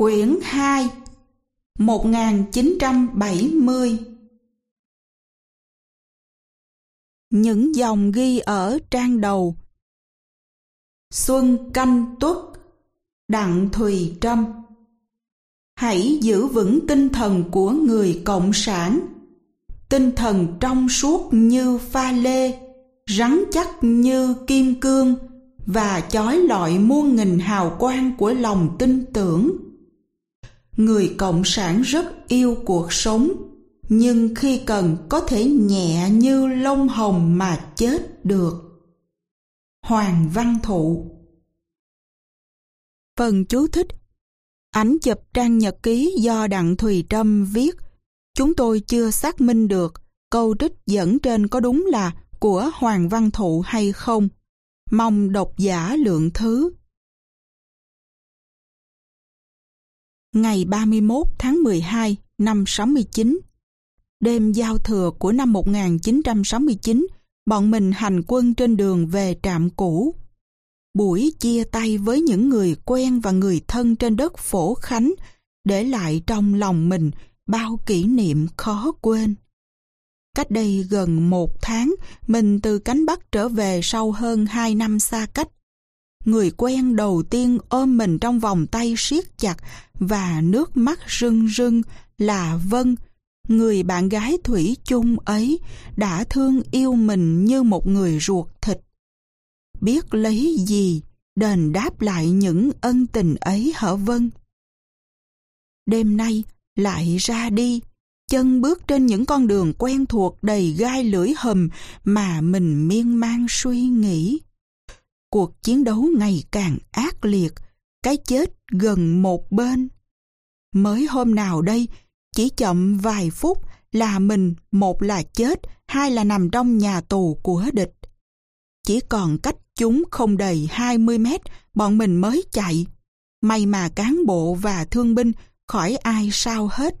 Quyển 2 1970 Những dòng ghi ở trang đầu. Xuân canh tuất, Đặng Thùy Trâm. Hãy giữ vững tinh thần của người Cộng sản. Tinh thần trong suốt như pha lê, Rắn chắc như kim cương Và chói lọi muôn nghìn hào quang của lòng tin tưởng người cộng sản rất yêu cuộc sống, nhưng khi cần có thể nhẹ như lông hồng mà chết được. Hoàng văn thụ. Phần chú thích. Ảnh chụp trang nhật ký do đặng thùy trâm viết. Chúng tôi chưa xác minh được câu trích dẫn trên có đúng là của hoàng văn thụ hay không. Mong độc giả lượng thứ. Ngày 31 tháng 12 năm 69. Đêm giao thừa của năm 1969, bọn mình hành quân trên đường về trạm cũ. Buổi chia tay với những người quen và người thân trên đất phổ khánh, để lại trong lòng mình bao kỷ niệm khó quên. Cách đây gần một tháng, mình từ cánh Bắc trở về sau hơn hai năm xa cách người quen đầu tiên ôm mình trong vòng tay siết chặt và nước mắt rưng rưng là Vân, người bạn gái thủy chung ấy đã thương yêu mình như một người ruột thịt. Biết lấy gì đền đáp lại những ân tình ấy hở Vân? Đêm nay lại ra đi, chân bước trên những con đường quen thuộc đầy gai lưỡi hầm mà mình miên man suy nghĩ cuộc chiến đấu ngày càng ác liệt, cái chết gần một bên. Mới hôm nào đây, chỉ chậm vài phút là mình một là chết, hai là nằm trong nhà tù của địch. Chỉ còn cách chúng không đầy 20 mét, bọn mình mới chạy. May mà cán bộ và thương binh khỏi ai sao hết.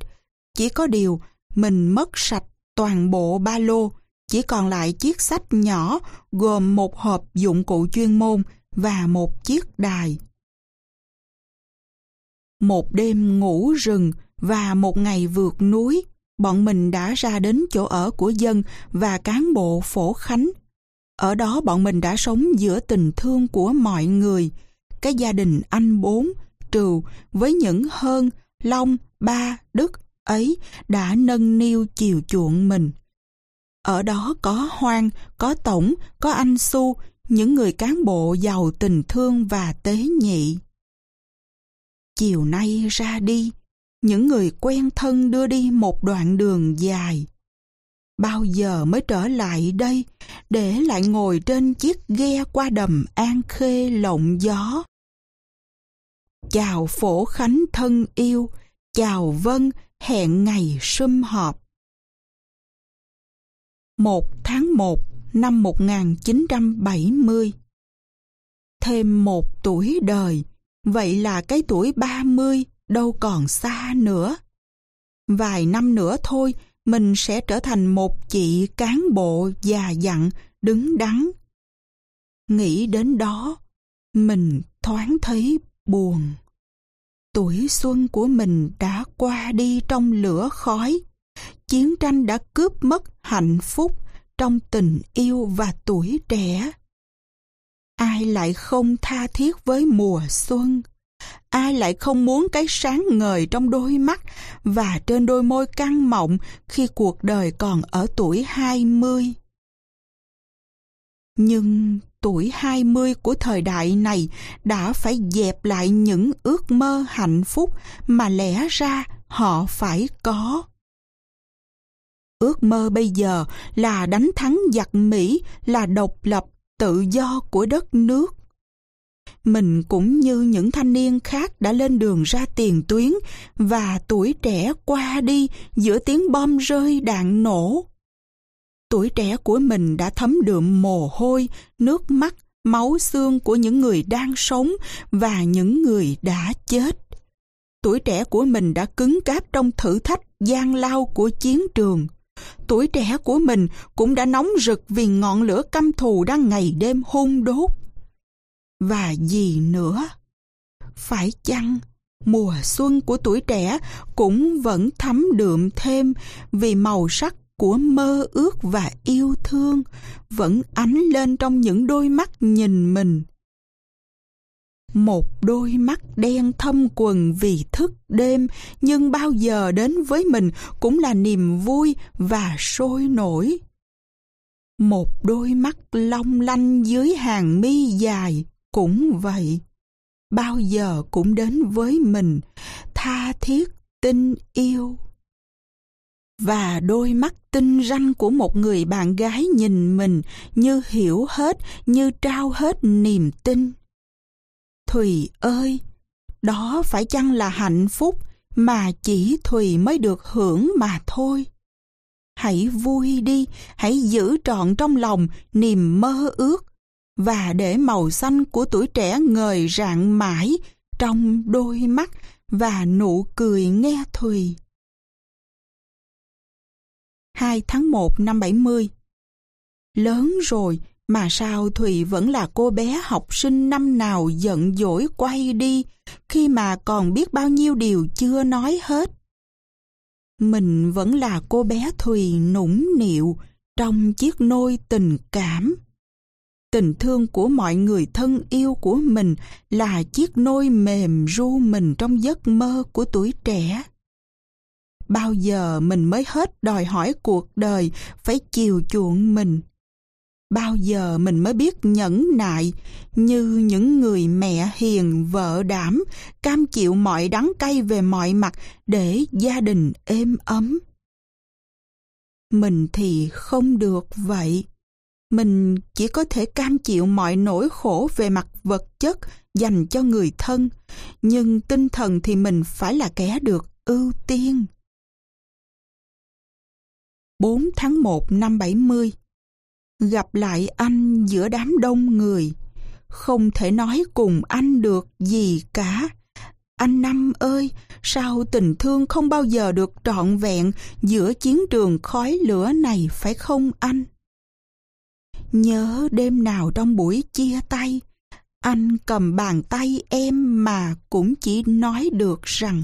Chỉ có điều mình mất sạch toàn bộ ba lô, chỉ còn lại chiếc sách nhỏ gồm một hộp dụng cụ chuyên môn và một chiếc đài. Một đêm ngủ rừng và một ngày vượt núi, bọn mình đã ra đến chỗ ở của dân và cán bộ phổ khánh. Ở đó bọn mình đã sống giữa tình thương của mọi người, cái gia đình anh bốn, trừ với những hơn, long, ba, đức ấy đã nâng niu chiều chuộng mình. Ở đó có Hoang, có Tổng, có anh Su, những người cán bộ giàu tình thương và tế nhị. Chiều nay ra đi, những người quen thân đưa đi một đoạn đường dài. Bao giờ mới trở lại đây để lại ngồi trên chiếc ghe qua đầm An Khê lộng gió? Chào phổ khánh thân yêu, chào vân hẹn ngày sum họp. 1 tháng 1 năm 1970 Thêm một tuổi đời, vậy là cái tuổi 30 đâu còn xa nữa. Vài năm nữa thôi, mình sẽ trở thành một chị cán bộ già dặn, đứng đắn. Nghĩ đến đó, mình thoáng thấy buồn. Tuổi xuân của mình đã qua đi trong lửa khói chiến tranh đã cướp mất hạnh phúc trong tình yêu và tuổi trẻ. Ai lại không tha thiết với mùa xuân? Ai lại không muốn cái sáng ngời trong đôi mắt và trên đôi môi căng mọng khi cuộc đời còn ở tuổi 20? Nhưng tuổi 20 của thời đại này đã phải dẹp lại những ước mơ hạnh phúc mà lẽ ra họ phải có. Ước mơ bây giờ là đánh thắng giặc Mỹ, là độc lập, tự do của đất nước. Mình cũng như những thanh niên khác đã lên đường ra tiền tuyến và tuổi trẻ qua đi giữa tiếng bom rơi đạn nổ. Tuổi trẻ của mình đã thấm đượm mồ hôi, nước mắt, máu xương của những người đang sống và những người đã chết. Tuổi trẻ của mình đã cứng cáp trong thử thách gian lao của chiến trường tuổi trẻ của mình cũng đã nóng rực vì ngọn lửa căm thù đang ngày đêm hung đốt. Và gì nữa? Phải chăng mùa xuân của tuổi trẻ cũng vẫn thấm đượm thêm vì màu sắc của mơ ước và yêu thương vẫn ánh lên trong những đôi mắt nhìn mình. Một đôi mắt đen thâm quần vì thức đêm nhưng bao giờ đến với mình cũng là niềm vui và sôi nổi. Một đôi mắt long lanh dưới hàng mi dài cũng vậy. Bao giờ cũng đến với mình, tha thiết tin yêu. Và đôi mắt tinh ranh của một người bạn gái nhìn mình như hiểu hết, như trao hết niềm tin. Thùy ơi, đó phải chăng là hạnh phúc mà chỉ Thùy mới được hưởng mà thôi. Hãy vui đi, hãy giữ trọn trong lòng niềm mơ ước và để màu xanh của tuổi trẻ ngời rạng mãi trong đôi mắt và nụ cười nghe Thùy. 2 tháng 1 năm 70 Lớn rồi mà sao Thùy vẫn là cô bé học sinh năm nào giận dỗi quay đi khi mà còn biết bao nhiêu điều chưa nói hết. Mình vẫn là cô bé Thùy nũng nịu trong chiếc nôi tình cảm. Tình thương của mọi người thân yêu của mình là chiếc nôi mềm ru mình trong giấc mơ của tuổi trẻ. Bao giờ mình mới hết đòi hỏi cuộc đời phải chiều chuộng mình? Bao giờ mình mới biết nhẫn nại như những người mẹ hiền vợ đảm cam chịu mọi đắng cay về mọi mặt để gia đình êm ấm? Mình thì không được vậy. Mình chỉ có thể cam chịu mọi nỗi khổ về mặt vật chất dành cho người thân, nhưng tinh thần thì mình phải là kẻ được ưu tiên. 4 tháng 1 năm 70 Gặp lại anh giữa đám đông người Không thể nói cùng anh được gì cả Anh Năm ơi, sao tình thương không bao giờ được trọn vẹn giữa chiến trường khói lửa này phải không anh? Nhớ đêm nào trong buổi chia tay, anh cầm bàn tay em mà cũng chỉ nói được rằng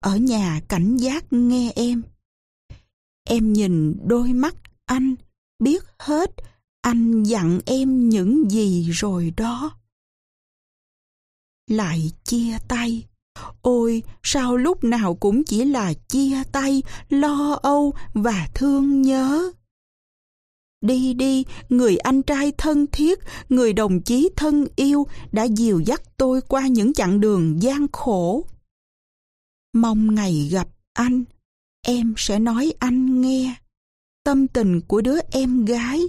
ở nhà cảnh giác nghe em. Em nhìn đôi mắt anh, biết hết anh dặn em những gì rồi đó. Lại chia tay. Ôi, sao lúc nào cũng chỉ là chia tay, lo âu và thương nhớ. Đi đi, người anh trai thân thiết, người đồng chí thân yêu đã dìu dắt tôi qua những chặng đường gian khổ. Mong ngày gặp anh, em sẽ nói anh nghe. Tâm tình của đứa em gái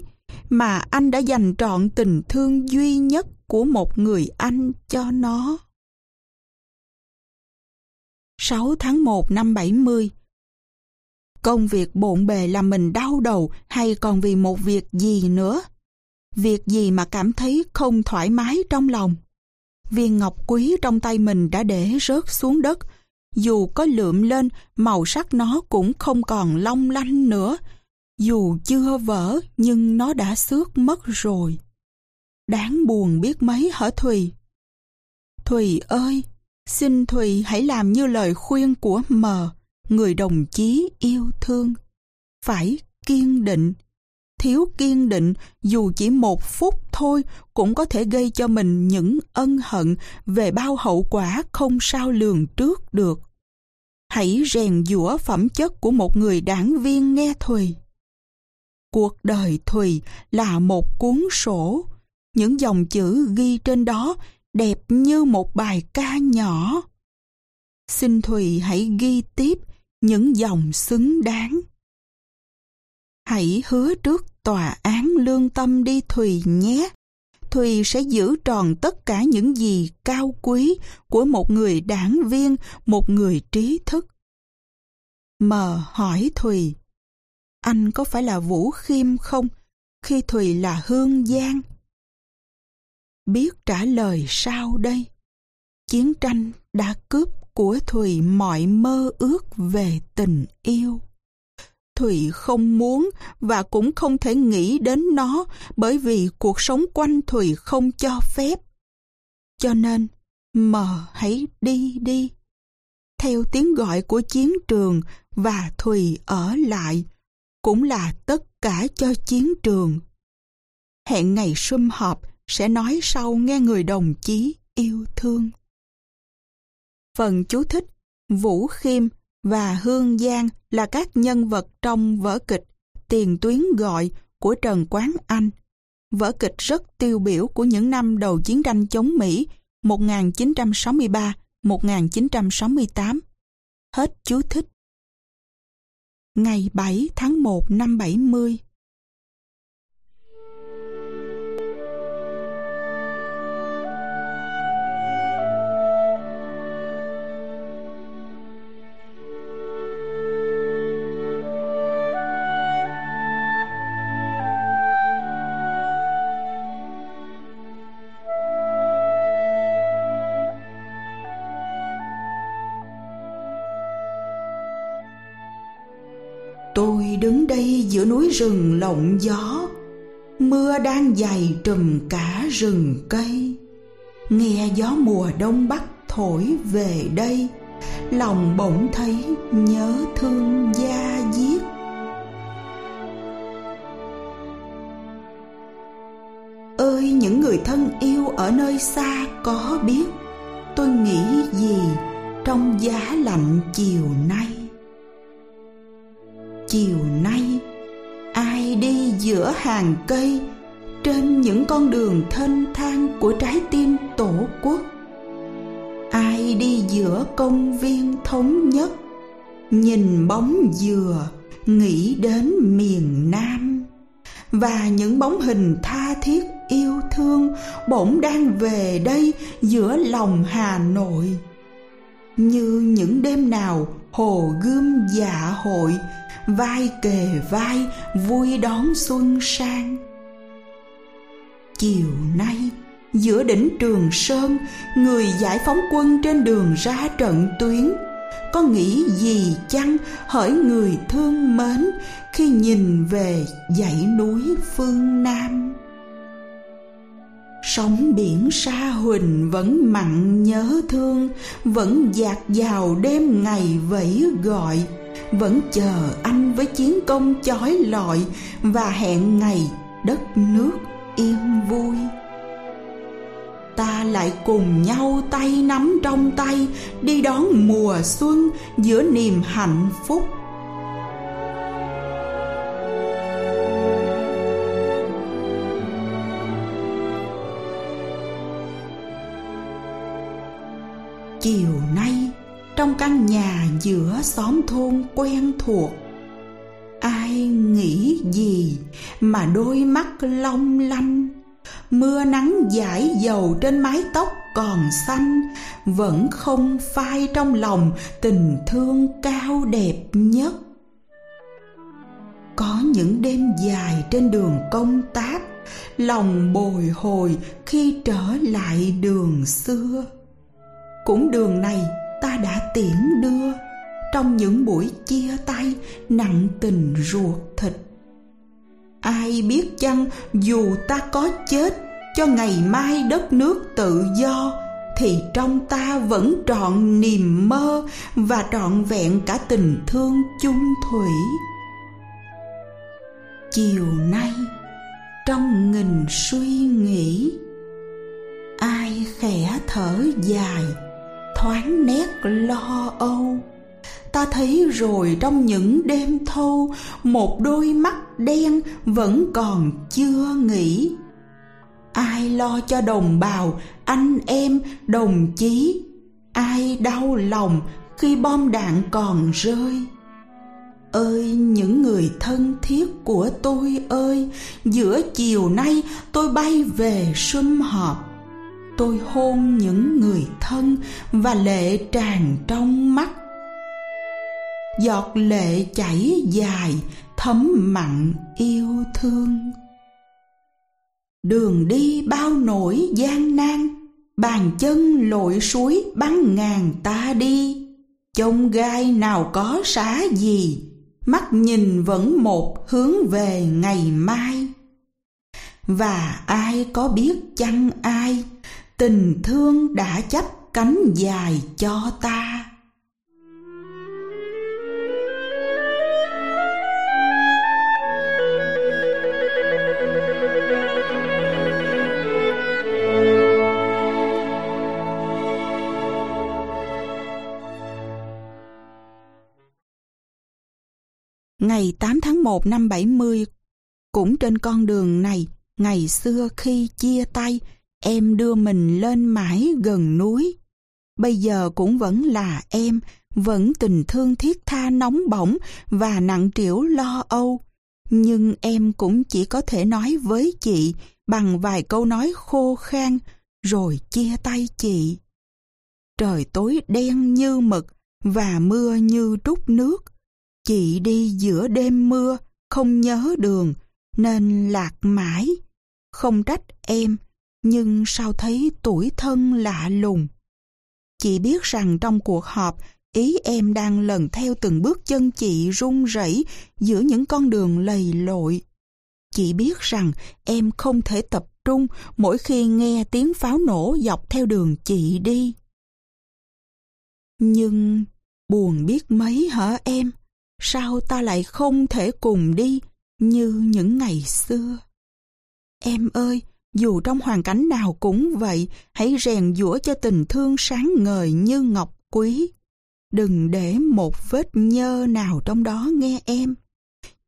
mà anh đã dành trọn tình thương duy nhất của một người anh cho nó. 6 tháng 1 năm 70 Công việc bộn bề làm mình đau đầu hay còn vì một việc gì nữa? Việc gì mà cảm thấy không thoải mái trong lòng? Viên ngọc quý trong tay mình đã để rớt xuống đất. Dù có lượm lên, màu sắc nó cũng không còn long lanh nữa. Dù chưa vỡ, nhưng nó đã xước mất rồi. Đáng buồn biết mấy hả Thùy? Thùy ơi, xin Thùy hãy làm như lời khuyên của mờ người đồng chí yêu thương. Phải kiên định. Thiếu kiên định dù chỉ một phút thôi cũng có thể gây cho mình những ân hận về bao hậu quả không sao lường trước được. Hãy rèn giũa phẩm chất của một người đảng viên nghe Thùy. Cuộc đời Thùy là một cuốn sổ. Những dòng chữ ghi trên đó đẹp như một bài ca nhỏ. Xin Thùy hãy ghi tiếp những dòng xứng đáng. Hãy hứa trước tòa án lương tâm đi Thùy nhé. Thùy sẽ giữ tròn tất cả những gì cao quý của một người đảng viên, một người trí thức. Mờ hỏi Thùy, anh có phải là Vũ Khiêm không khi Thùy là Hương Giang? Biết trả lời sao đây? Chiến tranh đã cướp của Thùy mọi mơ ước về tình yêu. Thùy không muốn và cũng không thể nghĩ đến nó bởi vì cuộc sống quanh Thùy không cho phép. Cho nên, mờ hãy đi đi. theo tiếng gọi của chiến trường và Thùy ở lại, cũng là tất cả cho chiến trường. Hẹn ngày sum họp sẽ nói sau nghe người đồng chí yêu thương. Phần chú thích, Vũ Khiêm và Hương Giang là các nhân vật trong vở kịch Tiền tuyến gọi của Trần Quán Anh. Vở kịch rất tiêu biểu của những năm đầu chiến tranh chống Mỹ 1963-1968. Hết chú thích. Ngày 7 tháng 1 năm 70 rừng lộng gió. Mưa đang dày trùm cả rừng cây. Nghe gió mùa đông bắc thổi về đây, Lòng bỗng thấy nhớ thương gia diết. Ơi, những người thân yêu ở nơi xa có biết, Tôi nghĩ gì trong giá lạnh chiều nay? Chiều nay đi giữa hàng cây, trên những con đường thênh thang của trái tim tổ quốc. Ai đi giữa công viên thống nhất, nhìn bóng dừa, nghĩ đến miền nam. Và những bóng hình tha thiết yêu thương bỗng đang về đây giữa lòng hà nội. Như những đêm nào hồ gươm dạ hội vai kề vai, vui đón xuân sang. Chiều nay, giữa đỉnh trường sơn, người giải phóng quân trên đường ra trận tuyến. Có nghĩ gì chăng? Hỡi người thương mến, khi nhìn về dãy núi phương nam. Sóng biển xa huỳnh vẫn mặn nhớ thương, vẫn dạt vào đêm ngày vẫy gọi vẫn chờ anh với chiến công chói lọi và hẹn ngày đất nước yên vui. Ta lại cùng nhau tay nắm trong tay, đi đón mùa xuân giữa niềm hạnh phúc. Chiều nay trong căn nhà giữa xóm thôn quen thuộc. Ai nghĩ gì mà đôi mắt long lanh? Mưa nắng dải dầu trên mái tóc còn xanh, vẫn không phai trong lòng tình thương cao đẹp nhất. Có những đêm dài trên đường công tác, lòng bồi hồi khi trở lại đường xưa. Cũng đường này ta đã tiễn đưa. Trong những buổi chia tay, nặng tình ruột thịt. Ai biết chăng, dù ta có chết, cho ngày mai đất nước tự do, thì trong ta vẫn trọn niềm mơ và trọn vẹn cả tình thương chung thủy. Chiều nay, trong nghìn suy nghĩ, ai khẽ thở dài? Thoáng nét lo âu. Ta thấy rồi trong những đêm thâu, một đôi mắt đen vẫn còn chưa nghỉ. Ai lo cho đồng bào, anh em, đồng chí? Ai đau lòng khi bom đạn còn rơi? Ơi, những người thân thiết của tôi ơi, giữa chiều nay tôi bay về sum họp tôi hôn những người thân và lệ tràn trong mắt. Giọt lệ chảy dài, thấm mặn yêu thương. Đường đi bao nỗi gian nan, bàn chân lội suối bắn ngàn ta đi. Chông gai nào có xá gì, mắt nhìn vẫn một hướng về ngày mai. Và ai có biết chăng ai tình thương đã chấp cánh dài cho ta. Ngày 8 tháng 1 năm 70, cũng trên con đường này, ngày xưa khi chia tay, em đưa mình lên mãi gần núi. Bây giờ cũng vẫn là em, vẫn tình thương thiết tha nóng bỏng và nặng trĩu lo âu. Nhưng em cũng chỉ có thể nói với chị bằng vài câu nói khô khan, rồi chia tay chị. Trời tối đen như mực và mưa như trút nước. Chị đi giữa đêm mưa, không nhớ đường, nên lạc mãi. Không trách em, nhưng sao thấy tuổi thân lạ lùng. Chị biết rằng trong cuộc họp, ý em đang lần theo từng bước chân chị run rẩy giữa những con đường lầy lội. Chị biết rằng em không thể tập trung mỗi khi nghe tiếng pháo nổ dọc theo đường chị đi. Nhưng buồn biết mấy hả em? Sao ta lại không thể cùng đi như những ngày xưa? Em ơi, dù trong hoàn cảnh nào cũng vậy, hãy rèn giũa cho tình thương sáng ngời như ngọc quý. Đừng để một vết nhơ nào trong đó nghe em.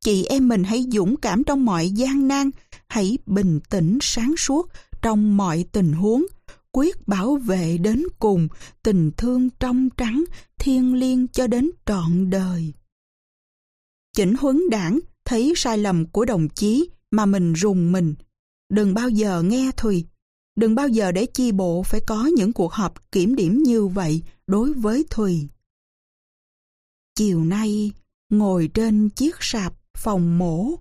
Chị em mình hãy dũng cảm trong mọi gian nan, hãy bình tĩnh sáng suốt trong mọi tình huống, quyết bảo vệ đến cùng tình thương trong trắng, thiêng liêng cho đến trọn đời. Chỉnh huấn đảng thấy sai lầm của đồng chí mà mình rùng mình. Đừng bao giờ nghe Thùy, đừng bao giờ để chi bộ phải có những cuộc họp kiểm điểm như vậy đối với Thùy. Chiều nay, ngồi trên chiếc sạp phòng mổ,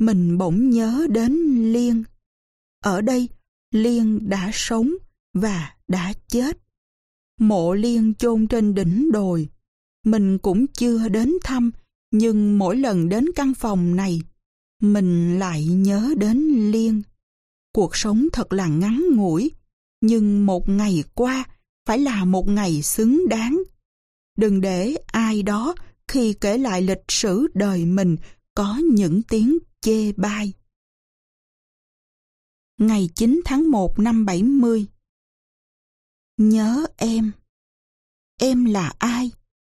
mình bỗng nhớ đến Liên. Ở đây, Liên đã sống và đã chết. Mộ Liên chôn trên đỉnh đồi. Mình cũng chưa đến thăm, nhưng mỗi lần đến căn phòng này, mình lại nhớ đến Liên. Cuộc sống thật là ngắn ngủi, nhưng một ngày qua phải là một ngày xứng đáng. Đừng để ai đó khi kể lại lịch sử đời mình có những tiếng chê bai. Ngày 9 tháng 1 năm 70 Nhớ em. Em là ai?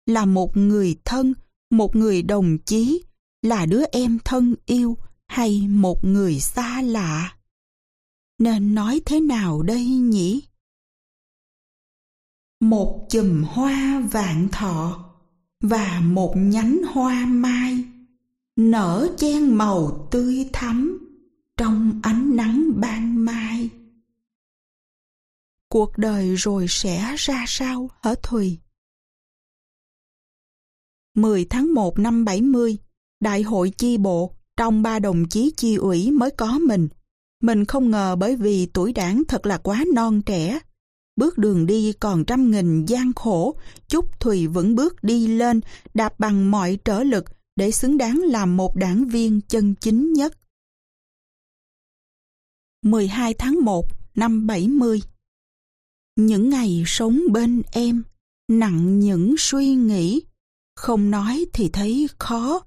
Là một người thân, một người đồng chí, là đứa em thân yêu hay một người xa lạ? Nên nói thế nào đây nhỉ? Một chùm hoa vạn thọ và một nhánh hoa mai nở chen màu tươi thắm trong ánh nắng ban mai. Cuộc đời rồi sẽ ra sao hả Thùy? 10 tháng 1 năm 70, Đại hội chi bộ trong ba đồng chí chi ủy mới có mình. Mình không ngờ bởi vì tuổi đảng thật là quá non trẻ. Bước đường đi còn trăm nghìn gian khổ, chúc Thùy vững bước đi lên, đạp bằng mọi trở lực để xứng đáng làm một đảng viên chân chính nhất. 12 tháng 1 năm 70 Những ngày sống bên em, nặng những suy nghĩ, không nói thì thấy khó,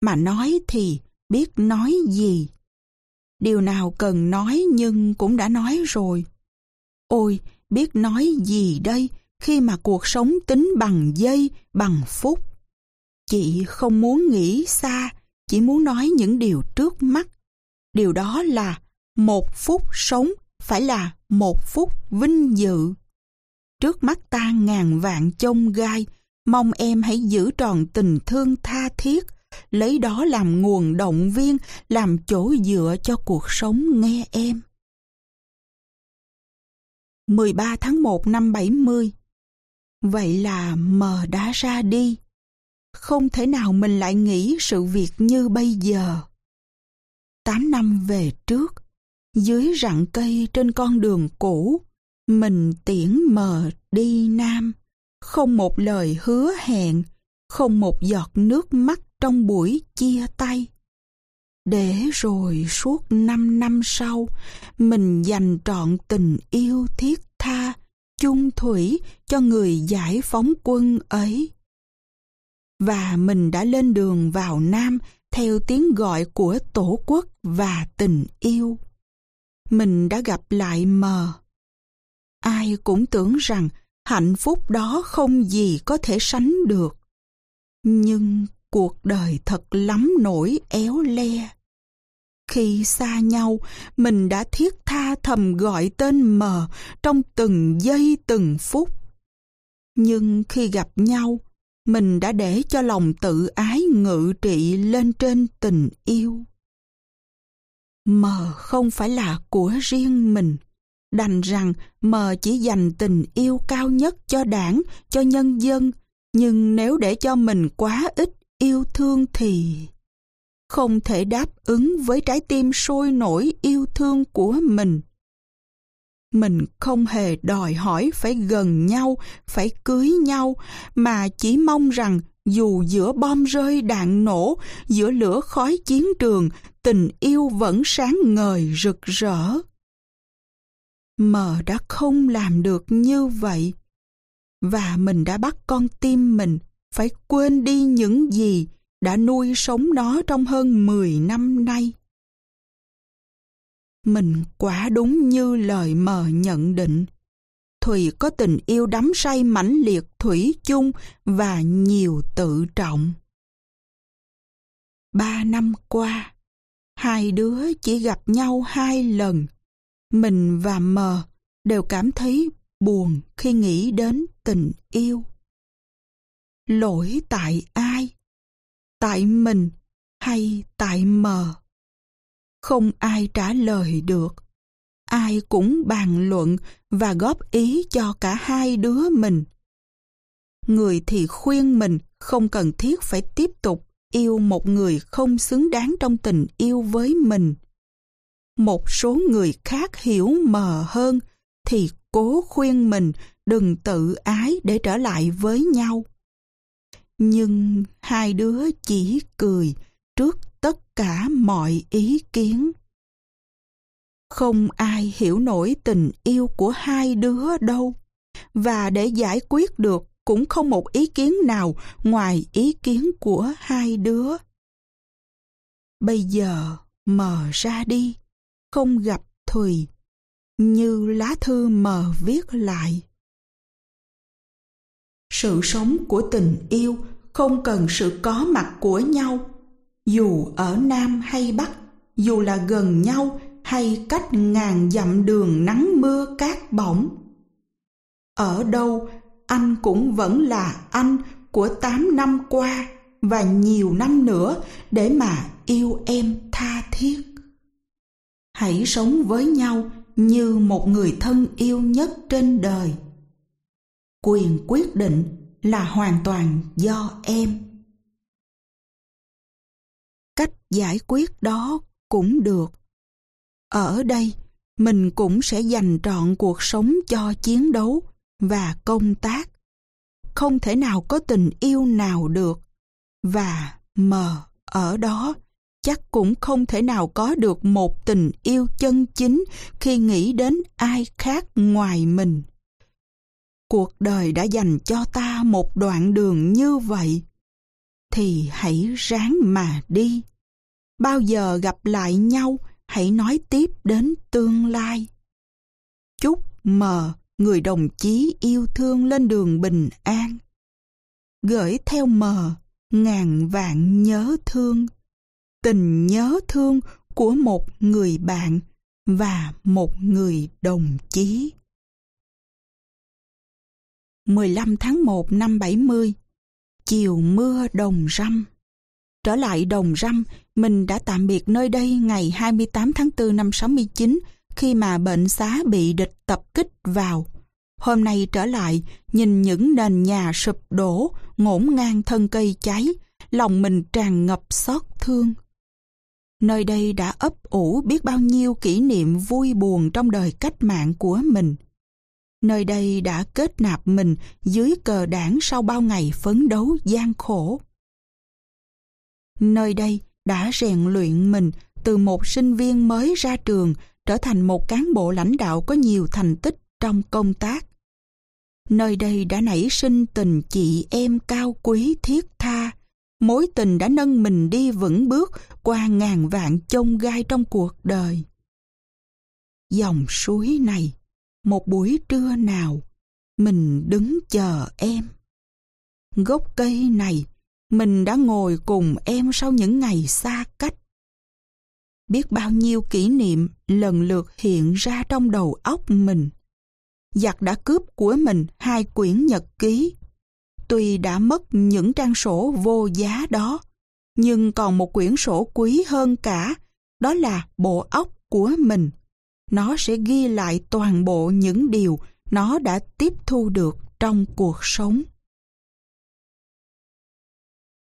mà nói thì biết nói gì. Điều nào cần nói nhưng cũng đã nói rồi. Ôi, biết nói gì đây khi mà cuộc sống tính bằng giây, bằng phút. Chị không muốn nghĩ xa, chỉ muốn nói những điều trước mắt. Điều đó là một phút sống phải là một phút vinh dự. Trước mắt ta ngàn vạn chông gai, mong em hãy giữ tròn tình thương tha thiết, lấy đó làm nguồn động viên, làm chỗ dựa cho cuộc sống nghe em. 13 tháng 1 năm 70 Vậy là mờ đã ra đi. Không thể nào mình lại nghĩ sự việc như bây giờ. Tám năm về trước, dưới rặng cây trên con đường cũ, mình tiễn mờ đi nam, không một lời hứa hẹn, không một giọt nước mắt trong buổi chia tay. Để rồi suốt năm năm sau, mình dành trọn tình yêu thiết tha, chung thủy cho người giải phóng quân ấy. Và mình đã lên đường vào Nam theo tiếng gọi của Tổ quốc và tình yêu. Mình đã gặp lại mờ. Ai cũng tưởng rằng hạnh phúc đó không gì có thể sánh được. Nhưng cuộc đời thật lắm nỗi éo le. Khi xa nhau, mình đã thiết tha thầm gọi tên mờ trong từng giây từng phút. Nhưng khi gặp nhau, mình đã để cho lòng tự ái ngự trị lên trên tình yêu. Mờ không phải là của riêng mình. Đành rằng mờ chỉ dành tình yêu cao nhất cho đảng, cho nhân dân. Nhưng nếu để cho mình quá ít yêu thương thì không thể đáp ứng với trái tim sôi nổi yêu thương của mình. Mình không hề đòi hỏi phải gần nhau, phải cưới nhau, mà chỉ mong rằng dù giữa bom rơi đạn nổ, giữa lửa khói chiến trường, tình yêu vẫn sáng ngời rực rỡ. Mờ đã không làm được như vậy. Và mình đã bắt con tim mình phải quên đi những gì đã nuôi sống nó trong hơn 10 năm nay. Mình quả đúng như lời mờ nhận định. Thùy có tình yêu đắm say mãnh liệt thủy chung và nhiều tự trọng. Ba năm qua, hai đứa chỉ gặp nhau hai lần. Mình và mờ đều cảm thấy buồn khi nghĩ đến tình yêu. Lỗi tại ai? Tại mình hay tại mờ? Không ai trả lời được. Ai cũng bàn luận và góp ý cho cả hai đứa mình. Người thì khuyên mình không cần thiết phải tiếp tục yêu một người không xứng đáng trong tình yêu với mình. Một số người khác hiểu mờ hơn thì cố khuyên mình đừng tự ái để trở lại với nhau. Nhưng hai đứa chỉ cười trước tất cả mọi ý kiến. Không ai hiểu nổi tình yêu của hai đứa đâu. Và để giải quyết được cũng không một ý kiến nào ngoài ý kiến của hai đứa. Bây giờ mờ ra đi, không gặp Thùy, như lá thư mờ viết lại. Sự sống của tình yêu không cần sự có mặt của nhau, dù ở Nam hay Bắc, dù là gần nhau hay cách ngàn dặm đường nắng mưa cát bỏng. Ở đâu anh cũng vẫn là anh của 8 năm qua và nhiều năm nữa để mà yêu em tha thiết. Hãy sống với nhau như một người thân yêu nhất trên đời. Quyền quyết định là hoàn toàn do em. Cách giải quyết đó cũng được. Ở đây, mình cũng sẽ dành trọn cuộc sống cho chiến đấu và công tác. Không thể nào có tình yêu nào được. Và mờ ở đó chắc cũng không thể nào có được một tình yêu chân chính khi nghĩ đến ai khác ngoài mình. Cuộc đời đã dành cho ta một đoạn đường như vậy, thì hãy ráng mà đi. Bao giờ gặp lại nhau, hãy nói tiếp đến tương lai. Chúc mờ người đồng chí yêu thương lên đường bình an. Gửi theo mờ ngàn vạn nhớ thương, tình nhớ thương của một người bạn và một người đồng chí. 15 tháng 1 năm 70 Chiều mưa đồng răm Trở lại đồng răm, mình đã tạm biệt nơi đây ngày 28 tháng 4 năm 69 khi mà bệnh xá bị địch tập kích vào. Hôm nay trở lại, nhìn những nền nhà sụp đổ, ngổn ngang thân cây cháy, lòng mình tràn ngập xót thương. Nơi đây đã ấp ủ biết bao nhiêu kỷ niệm vui buồn trong đời cách mạng của mình. Nơi đây đã kết nạp mình dưới cờ đảng sau bao ngày phấn đấu gian khổ. Nơi đây đã rèn luyện mình từ một sinh viên mới ra trường trở thành một cán bộ lãnh đạo có nhiều thành tích trong công tác. Nơi đây đã nảy sinh tình chị em cao quý thiết tha, mối tình đã nâng mình đi vững bước qua ngàn vạn chông gai trong cuộc đời. Dòng suối này, một buổi trưa nào, mình đứng chờ em. Gốc cây này, mình đã ngồi cùng em sau những ngày xa cách. Biết bao nhiêu kỷ niệm lần lượt hiện ra trong đầu óc mình. Giặc đã cướp của mình hai quyển nhật ký. Tuy đã mất những trang sổ vô giá đó, nhưng còn một quyển sổ quý hơn cả, đó là bộ óc của mình. Nó sẽ ghi lại toàn bộ những điều nó đã tiếp thu được trong cuộc sống.